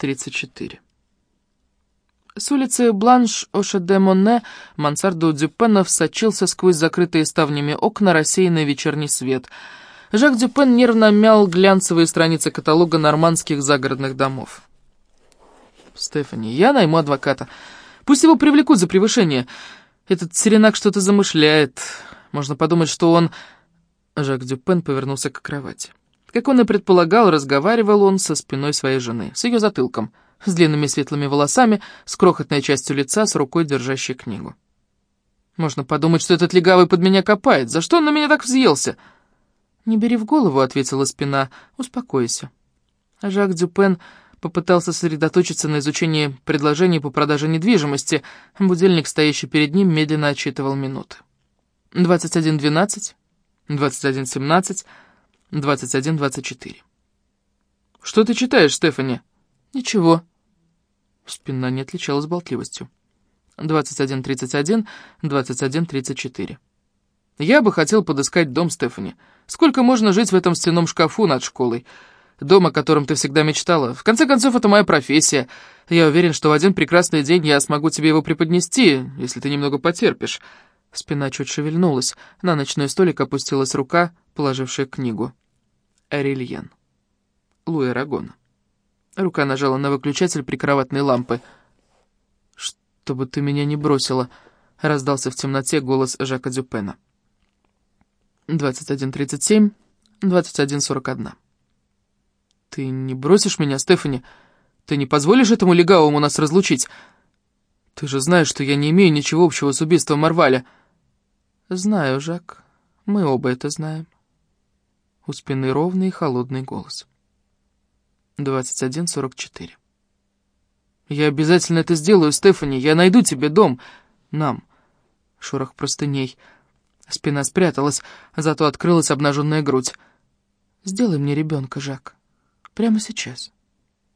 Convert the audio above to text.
34. С улицы Бланш-Оше-де-Монне мансарду Дюпенов сочился сквозь закрытые ставнями окна рассеянный вечерний свет. Жак Дюпен нервно мял глянцевые страницы каталога нормандских загородных домов. «Стефани, я найму адвоката. Пусть его привлекут за превышение. Этот Серенак что-то замышляет. Можно подумать, что он...» Жак Дюпен повернулся к кровати. Как он и предполагал, разговаривал он со спиной своей жены, с ее затылком, с длинными светлыми волосами, с крохотной частью лица, с рукой, держащей книгу. «Можно подумать, что этот легавый под меня копает. За что он на меня так взъелся?» «Не бери в голову», — ответила спина. «Успокойся». Жак Дюпен попытался сосредоточиться на изучении предложений по продаже недвижимости. Будильник, стоящий перед ним, медленно отчитывал минуты. «21.12», «21.17», 21-24. «Что ты читаешь, Стефани?» «Ничего». Спина не отличалась болтливостью. 21-31, 21-34. «Я бы хотел подыскать дом Стефани. Сколько можно жить в этом стенном шкафу над школой? Дом, о котором ты всегда мечтала. В конце концов, это моя профессия. Я уверен, что в один прекрасный день я смогу тебе его преподнести, если ты немного потерпишь». Спина чуть шевельнулась. На ночной столик опустилась рука, положившая книгу. Арельен. Луи Арагон. Рука нажала на выключатель прикроватной лампы. «Чтобы ты меня не бросила», — раздался в темноте голос Жака Дюпена. 21.37, 21.41. «Ты не бросишь меня, Стефани? Ты не позволишь этому легавому нас разлучить? Ты же знаешь, что я не имею ничего общего с убийством Марваля». «Знаю, Жак, мы оба это знаем». У спины ровный и холодный голос. 21.44. «Я обязательно это сделаю, Стефани. Я найду тебе дом. Нам». Шорох простыней. Спина спряталась, зато открылась обнаженная грудь. «Сделай мне ребенка, Жак. Прямо сейчас».